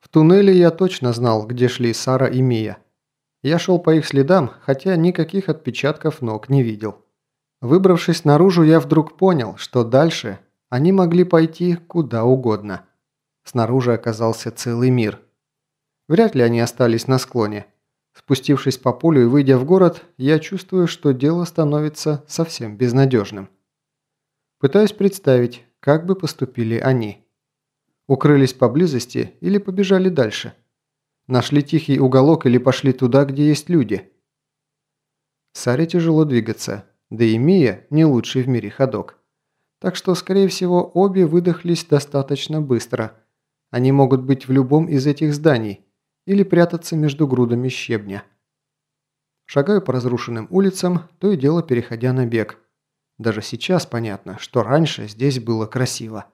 В туннеле я точно знал, где шли Сара и Мия. Я шел по их следам, хотя никаких отпечатков ног не видел. Выбравшись наружу, я вдруг понял, что дальше они могли пойти куда угодно. Снаружи оказался целый мир. Вряд ли они остались на склоне. Спустившись по полю и выйдя в город, я чувствую, что дело становится совсем безнадежным. Пытаюсь представить, как бы поступили они. Укрылись поблизости или побежали дальше? Нашли тихий уголок или пошли туда, где есть люди? Саре тяжело двигаться, да и Мия не лучший в мире ходок. Так что, скорее всего, обе выдохлись достаточно быстро. Они могут быть в любом из этих зданий или прятаться между грудами щебня. Шагаю по разрушенным улицам, то и дело переходя на бег. Даже сейчас понятно, что раньше здесь было красиво.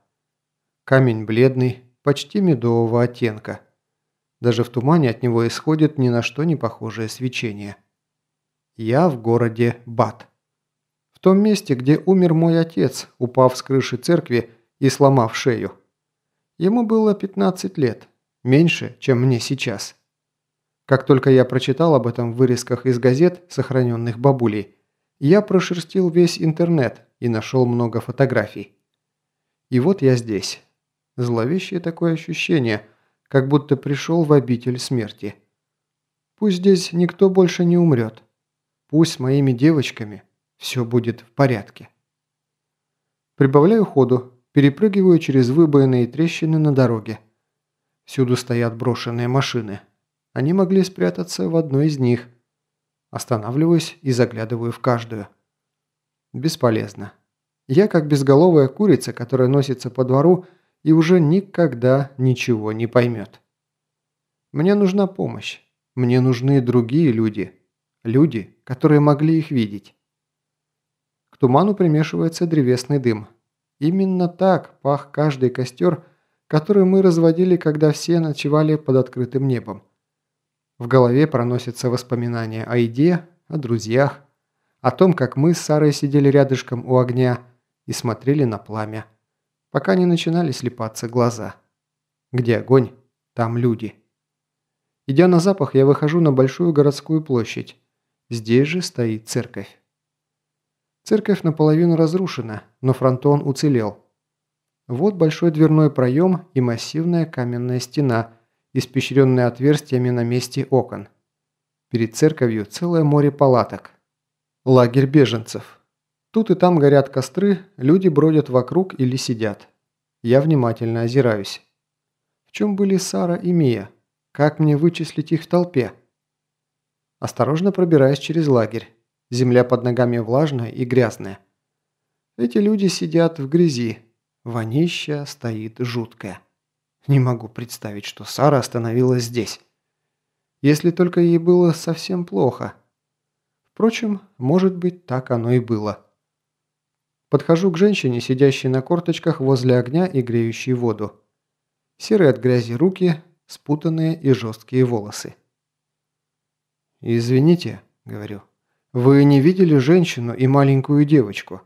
Камень бледный, почти медового оттенка. Даже в тумане от него исходит ни на что не похожее свечение. Я в городе Бат. В том месте, где умер мой отец, упав с крыши церкви и сломав шею. Ему было 15 лет, меньше, чем мне сейчас. Как только я прочитал об этом в вырезках из газет, сохраненных бабулей, я прошерстил весь интернет и нашел много фотографий. И вот я здесь. Зловещее такое ощущение, как будто пришел в обитель смерти. Пусть здесь никто больше не умрет. Пусть с моими девочками все будет в порядке. Прибавляю ходу, перепрыгиваю через выбоины трещины на дороге. Всюду стоят брошенные машины. Они могли спрятаться в одной из них. Останавливаюсь и заглядываю в каждую. Бесполезно. Я как безголовая курица, которая носится по двору и уже никогда ничего не поймет. Мне нужна помощь. Мне нужны другие люди. Люди, которые могли их видеть. К туману примешивается древесный дым. Именно так пах каждый костер, который мы разводили, когда все ночевали под открытым небом. В голове проносятся воспоминания о еде, о друзьях, о том, как мы с Сарой сидели рядышком у огня и смотрели на пламя, пока не начинали слепаться глаза. Где огонь, там люди. Идя на запах, я выхожу на большую городскую площадь. Здесь же стоит церковь. Церковь наполовину разрушена, но фронтон уцелел. Вот большой дверной проем и массивная каменная стена – испещренные отверстиями на месте окон. Перед церковью целое море палаток. Лагерь беженцев. Тут и там горят костры, люди бродят вокруг или сидят. Я внимательно озираюсь. В чем были Сара и Мия? Как мне вычислить их в толпе? Осторожно пробираюсь через лагерь. Земля под ногами влажная и грязная. Эти люди сидят в грязи. Вонища стоит жуткая. Не могу представить, что Сара остановилась здесь. Если только ей было совсем плохо. Впрочем, может быть, так оно и было. Подхожу к женщине, сидящей на корточках возле огня и греющей воду. Серые от грязи руки, спутанные и жесткие волосы. «Извините», — говорю, — «вы не видели женщину и маленькую девочку?»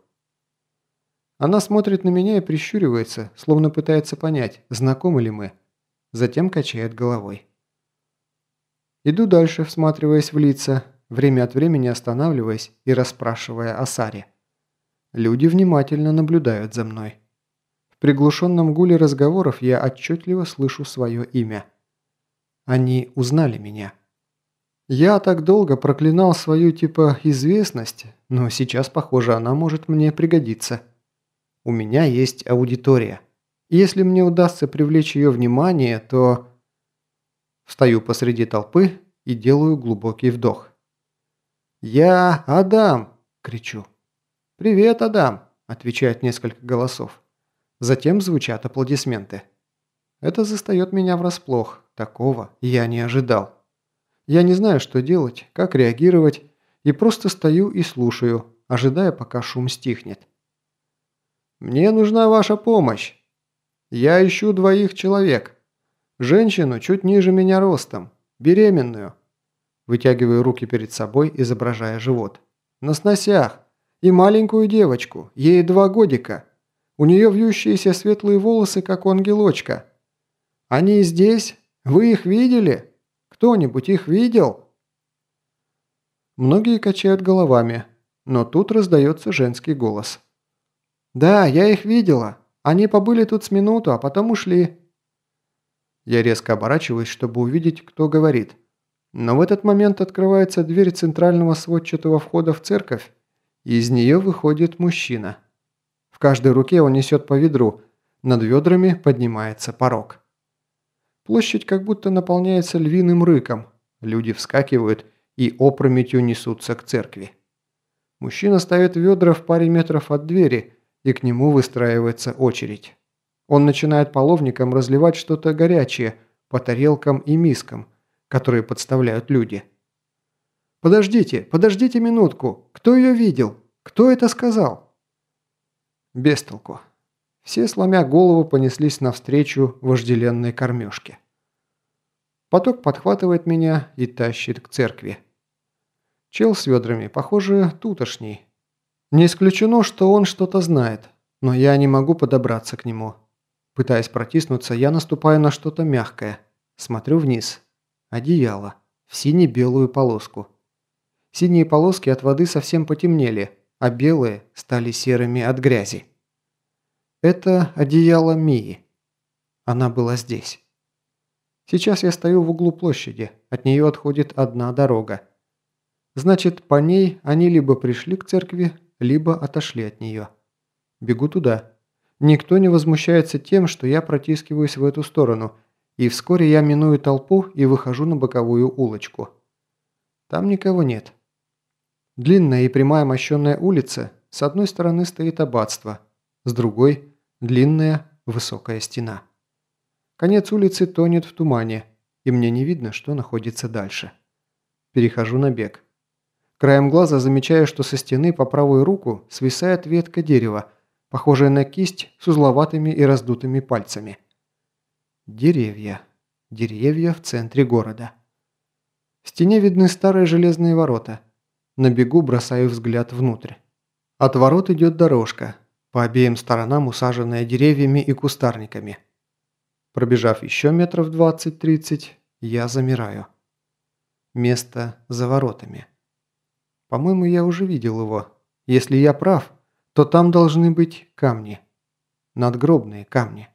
Она смотрит на меня и прищуривается, словно пытается понять, знакомы ли мы. Затем качает головой. Иду дальше, всматриваясь в лица, время от времени останавливаясь и расспрашивая о Саре. Люди внимательно наблюдают за мной. В приглушенном гуле разговоров я отчетливо слышу свое имя. Они узнали меня. Я так долго проклинал свою типа известность, но сейчас, похоже, она может мне пригодиться. У меня есть аудитория. Если мне удастся привлечь ее внимание, то... Встаю посреди толпы и делаю глубокий вдох. «Я Адам!» – кричу. «Привет, Адам!» – отвечает несколько голосов. Затем звучат аплодисменты. Это застает меня врасплох. Такого я не ожидал. Я не знаю, что делать, как реагировать, и просто стою и слушаю, ожидая, пока шум стихнет. «Мне нужна ваша помощь. Я ищу двоих человек. Женщину чуть ниже меня ростом, беременную». Вытягиваю руки перед собой, изображая живот. «На сносях. И маленькую девочку, ей два годика. У нее вьющиеся светлые волосы, как у ангелочка. Они здесь, Вы их видели? Кто-нибудь их видел?» Многие качают головами, но тут раздается женский голос. «Да, я их видела. Они побыли тут с минуту, а потом ушли». Я резко оборачиваюсь, чтобы увидеть, кто говорит. Но в этот момент открывается дверь центрального сводчатого входа в церковь, из нее выходит мужчина. В каждой руке он несет по ведру, над ведрами поднимается порог. Площадь как будто наполняется львиным рыком, люди вскакивают и опрометью несутся к церкви. Мужчина ставит ведра в паре метров от двери, и к нему выстраивается очередь. Он начинает половником разливать что-то горячее по тарелкам и мискам, которые подставляют люди. «Подождите, подождите минутку! Кто ее видел? Кто это сказал?» Бестолку. Все, сломя голову, понеслись навстречу вожделенной кормежке. Поток подхватывает меня и тащит к церкви. Чел с ведрами, похоже, тутошний. Не исключено, что он что-то знает, но я не могу подобраться к нему. Пытаясь протиснуться, я наступаю на что-то мягкое. Смотрю вниз. Одеяло. В сине-белую полоску. Синие полоски от воды совсем потемнели, а белые стали серыми от грязи. Это одеяло Мии. Она была здесь. Сейчас я стою в углу площади, от нее отходит одна дорога. Значит, по ней они либо пришли к церкви, либо отошли от нее. Бегу туда. Никто не возмущается тем, что я протискиваюсь в эту сторону, и вскоре я миную толпу и выхожу на боковую улочку. Там никого нет. Длинная и прямая мощенная улица, с одной стороны стоит аббатство, с другой – длинная высокая стена. Конец улицы тонет в тумане, и мне не видно, что находится дальше. Перехожу на бег. Краем глаза замечаю, что со стены по правую руку свисает ветка дерева – похожая на кисть с узловатыми и раздутыми пальцами. Деревья. Деревья в центре города. В стене видны старые железные ворота. На бегу бросаю взгляд внутрь. От ворот идет дорожка, по обеим сторонам усаженная деревьями и кустарниками. Пробежав еще метров 20-30, я замираю. Место за воротами. По-моему, я уже видел его. Если я прав, то там должны быть камни. Надгробные камни.